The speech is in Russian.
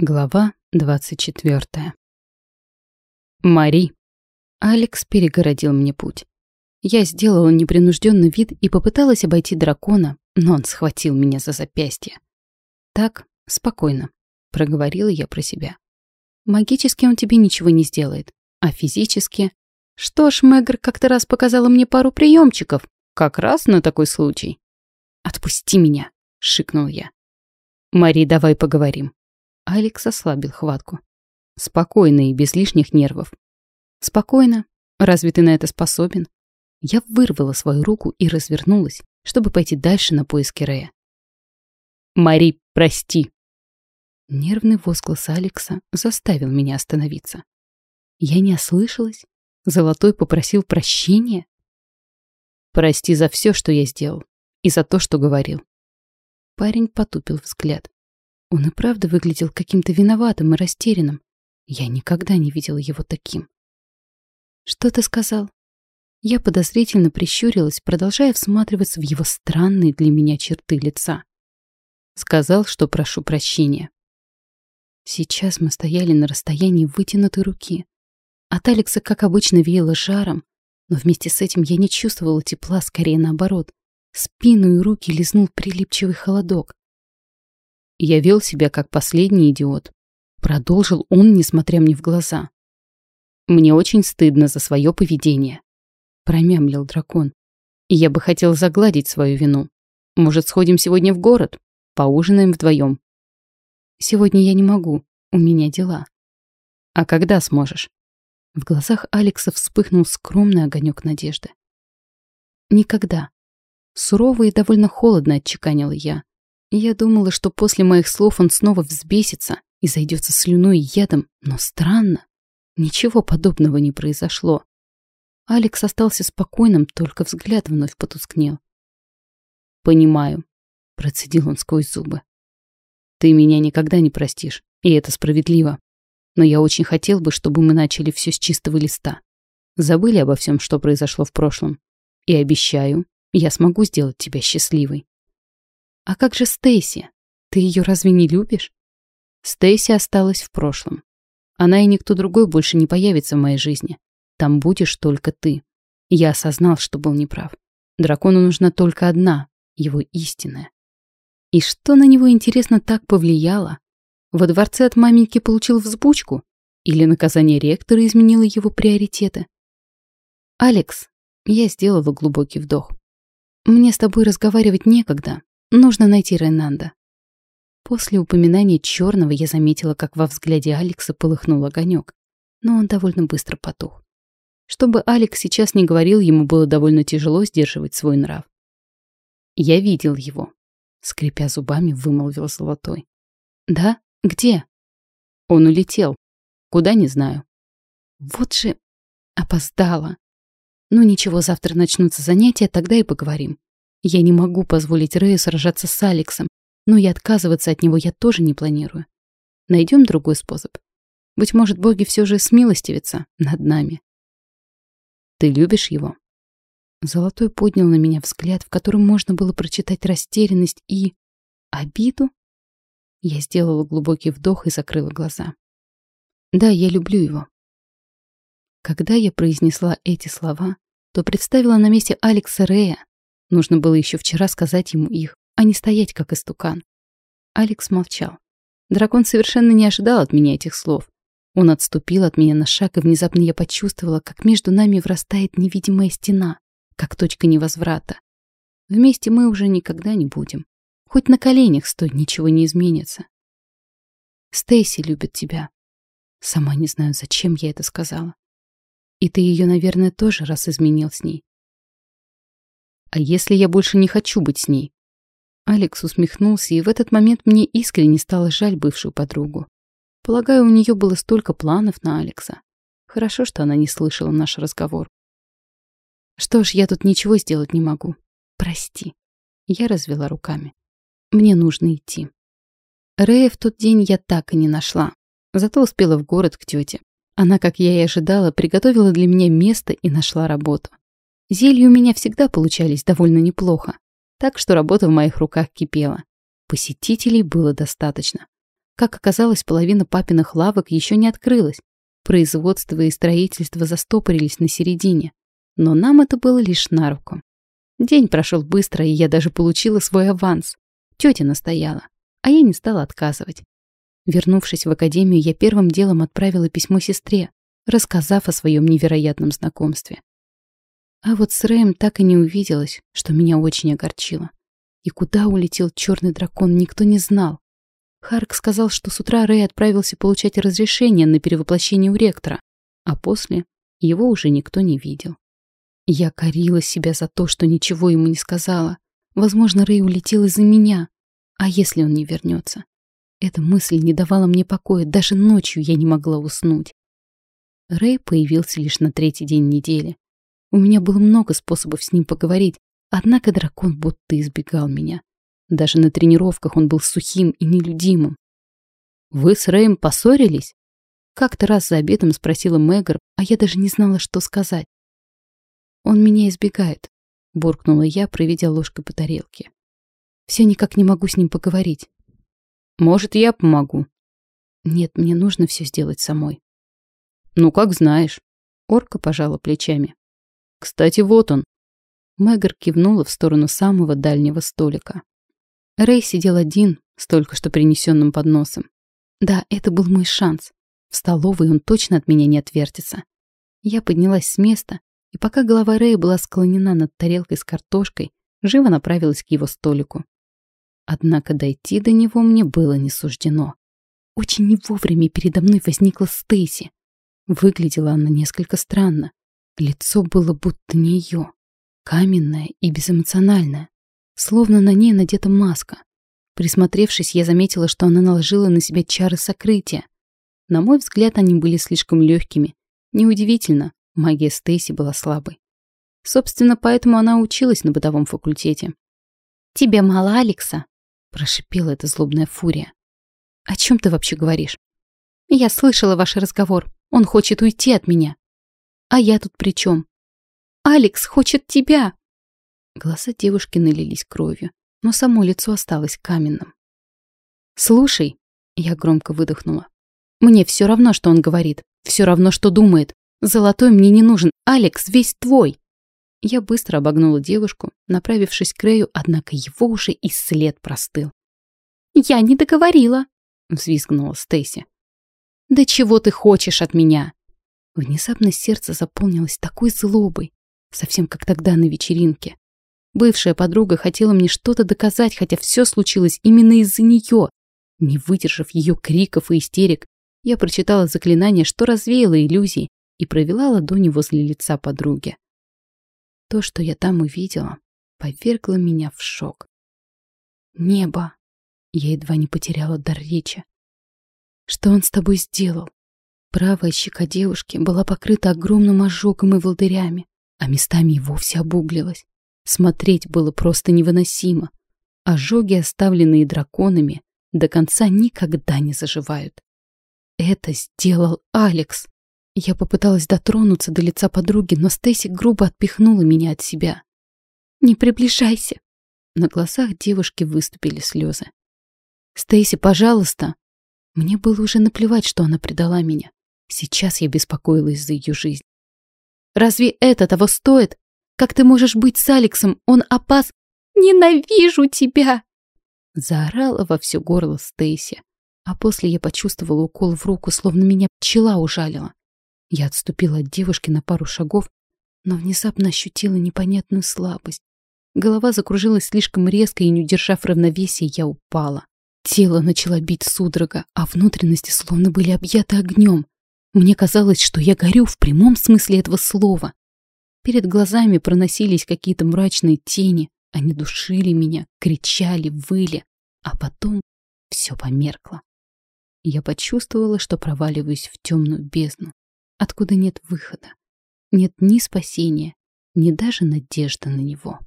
Глава 24. Мари. Алекс перегородил мне путь. Я сделала непринужденный вид и попыталась обойти дракона, но он схватил меня за запястье. «Так, спокойно», — проговорила я про себя. «Магически он тебе ничего не сделает, а физически...» «Что ж, Мэгр как-то раз показала мне пару приемчиков, как раз на такой случай». «Отпусти меня», — шикнул я. «Мари, давай поговорим», Алекс ослабил хватку. Спокойно и без лишних нервов. Спокойно. Разве ты на это способен? Я вырвала свою руку и развернулась, чтобы пойти дальше на поиски Рея. «Мари, прости!» Нервный возглас Алекса заставил меня остановиться. Я не ослышалась? Золотой попросил прощения? «Прости за все, что я сделал, и за то, что говорил». Парень потупил взгляд. Он и правда выглядел каким-то виноватым и растерянным. Я никогда не видела его таким. «Что ты сказал?» Я подозрительно прищурилась, продолжая всматриваться в его странные для меня черты лица. Сказал, что прошу прощения. Сейчас мы стояли на расстоянии вытянутой руки. От Алекса, как обычно, веяло жаром, но вместе с этим я не чувствовала тепла, скорее наоборот. Спину и руки лизнул прилипчивый холодок. Я вел себя как последний идиот. Продолжил он, несмотря мне в глаза. Мне очень стыдно за свое поведение. Промямлил дракон. И я бы хотел загладить свою вину. Может, сходим сегодня в город? Поужинаем вдвоем. Сегодня я не могу. У меня дела. А когда сможешь? В глазах Алекса вспыхнул скромный огонек надежды. Никогда. Сурово и довольно холодно отчеканила я. Я думала, что после моих слов он снова взбесится и зайдется слюной и ядом, но странно. Ничего подобного не произошло. Алекс остался спокойным, только взгляд вновь потускнел. «Понимаю», — процедил он сквозь зубы. «Ты меня никогда не простишь, и это справедливо. Но я очень хотел бы, чтобы мы начали все с чистого листа. Забыли обо всем, что произошло в прошлом. И обещаю, я смогу сделать тебя счастливой. А как же Стейси? Ты ее разве не любишь? Стейси осталась в прошлом. Она и никто другой больше не появится в моей жизни. Там будешь только ты. Я осознал, что был неправ. Дракону нужна только одна, его истинная. И что на него, интересно, так повлияло? Во дворце от маменьки получил взбучку? Или наказание ректора изменило его приоритеты? «Алекс», я сделала глубокий вдох. «Мне с тобой разговаривать некогда. Нужно найти Рейнанда. После упоминания черного я заметила, как во взгляде Алекса полыхнул огонек, но он довольно быстро потух. Чтобы Алекс сейчас не говорил, ему было довольно тяжело сдерживать свой нрав. «Я видел его», — скрипя зубами, вымолвил Золотой. «Да? Где?» «Он улетел. Куда, не знаю». «Вот же опоздала. Ну ничего, завтра начнутся занятия, тогда и поговорим. Я не могу позволить Рэю сражаться с Алексом, но и отказываться от него я тоже не планирую. Найдем другой способ. Быть может, боги все же смилостивятся над нами. Ты любишь его? Золотой поднял на меня взгляд, в котором можно было прочитать растерянность и... обиду? Я сделала глубокий вдох и закрыла глаза. Да, я люблю его. Когда я произнесла эти слова, то представила на месте Алекса Рея, Нужно было еще вчера сказать ему их, а не стоять как истукан. Алекс молчал. Дракон совершенно не ожидал от меня этих слов. Он отступил от меня на шаг, и внезапно я почувствовала, как между нами врастает невидимая стена, как точка невозврата. Вместе мы уже никогда не будем. Хоть на коленях стой, ничего не изменится. Стейси любит тебя. Сама не знаю, зачем я это сказала. И ты ее, наверное, тоже раз изменил с ней. А если я больше не хочу быть с ней? Алекс усмехнулся, и в этот момент мне искренне стало жаль бывшую подругу. Полагаю, у нее было столько планов на Алекса. Хорошо, что она не слышала наш разговор. Что ж, я тут ничего сделать не могу. Прости. Я развела руками. Мне нужно идти. Рэя в тот день я так и не нашла. Зато успела в город к тете. Она, как я и ожидала, приготовила для меня место и нашла работу. Зелья у меня всегда получались довольно неплохо, так что работа в моих руках кипела. Посетителей было достаточно. Как оказалось, половина папиных лавок еще не открылась. Производство и строительство застопорились на середине. Но нам это было лишь на руку. День прошел быстро, и я даже получила свой аванс. Тетя настояла, а я не стала отказывать. Вернувшись в академию, я первым делом отправила письмо сестре, рассказав о своем невероятном знакомстве. А вот с Рэем так и не увиделась, что меня очень огорчило. И куда улетел черный дракон, никто не знал. Харк сказал, что с утра Рэй отправился получать разрешение на перевоплощение у ректора, а после его уже никто не видел. Я корила себя за то, что ничего ему не сказала. Возможно, Рэй улетел из-за меня. А если он не вернется? Эта мысль не давала мне покоя, даже ночью я не могла уснуть. Рэй появился лишь на третий день недели. У меня было много способов с ним поговорить, однако дракон будто избегал меня. Даже на тренировках он был сухим и нелюдимым. «Вы с Рэем поссорились?» Как-то раз за обедом спросила Мэгр, а я даже не знала, что сказать. «Он меня избегает», — буркнула я, проведя ложкой по тарелке. «Все никак не могу с ним поговорить». «Может, я помогу?» «Нет, мне нужно все сделать самой». «Ну, как знаешь». Орка пожала плечами. «Кстати, вот он». Мэгр кивнула в сторону самого дальнего столика. Рэй сидел один, с только что принесенным подносом. Да, это был мой шанс. В столовой он точно от меня не отвертится. Я поднялась с места, и пока голова Рэя была склонена над тарелкой с картошкой, живо направилась к его столику. Однако дойти до него мне было не суждено. Очень не вовремя передо мной возникла Стейси. Выглядела она несколько странно. Лицо было будто не ее. Каменное и безэмоциональное. Словно на ней надета маска. Присмотревшись, я заметила, что она наложила на себя чары сокрытия. На мой взгляд, они были слишком легкими. Неудивительно, магия Стейси была слабой. Собственно, поэтому она училась на бытовом факультете. «Тебе мало Алекса?» – прошипела эта злобная фурия. «О чем ты вообще говоришь?» «Я слышала ваш разговор. Он хочет уйти от меня». «А я тут при чем?» «Алекс хочет тебя!» Глаза девушки налились кровью, но само лицо осталось каменным. «Слушай», — я громко выдохнула, — «мне все равно, что он говорит, все равно, что думает. Золотой мне не нужен, Алекс весь твой». Я быстро обогнула девушку, направившись к Рэю, однако его уже и след простыл. «Я не договорила», — взвизгнула Стейси. «Да чего ты хочешь от меня?» Внезапно сердце заполнилось такой злобой, совсем как тогда на вечеринке. Бывшая подруга хотела мне что-то доказать, хотя все случилось именно из-за нее. Не выдержав ее криков и истерик, я прочитала заклинание, что развеяло иллюзии, и провела ладони возле лица подруги. То, что я там увидела, повергло меня в шок. Небо! Я едва не потеряла дар речи. Что он с тобой сделал? Правая щека девушки была покрыта огромным ожогом и волдырями, а местами и вовсе обуглилась. Смотреть было просто невыносимо. Ожоги, оставленные драконами, до конца никогда не заживают. Это сделал Алекс. Я попыталась дотронуться до лица подруги, но Стейси грубо отпихнула меня от себя. «Не приближайся!» На глазах девушки выступили слезы. «Стейси, пожалуйста!» Мне было уже наплевать, что она предала меня. Сейчас я беспокоилась за ее жизнь. «Разве это того стоит?» Как ты можешь быть с Алексом? Он опас... Ненавижу тебя!» Заорала во все горло Стейси. А после я почувствовала укол в руку, словно меня пчела ужалила. Я отступила от девушки на пару шагов, но внезапно ощутила непонятную слабость. Голова закружилась слишком резко, и, не удержав равновесия, я упала. Тело начало бить судорога, а внутренности словно были объяты огнем. Мне казалось, что я горю в прямом смысле этого слова. Перед глазами проносились какие-то мрачные тени. Они душили меня, кричали, выли. А потом все померкло. Я почувствовала, что проваливаюсь в темную бездну, откуда нет выхода. Нет ни спасения, ни даже надежды на него.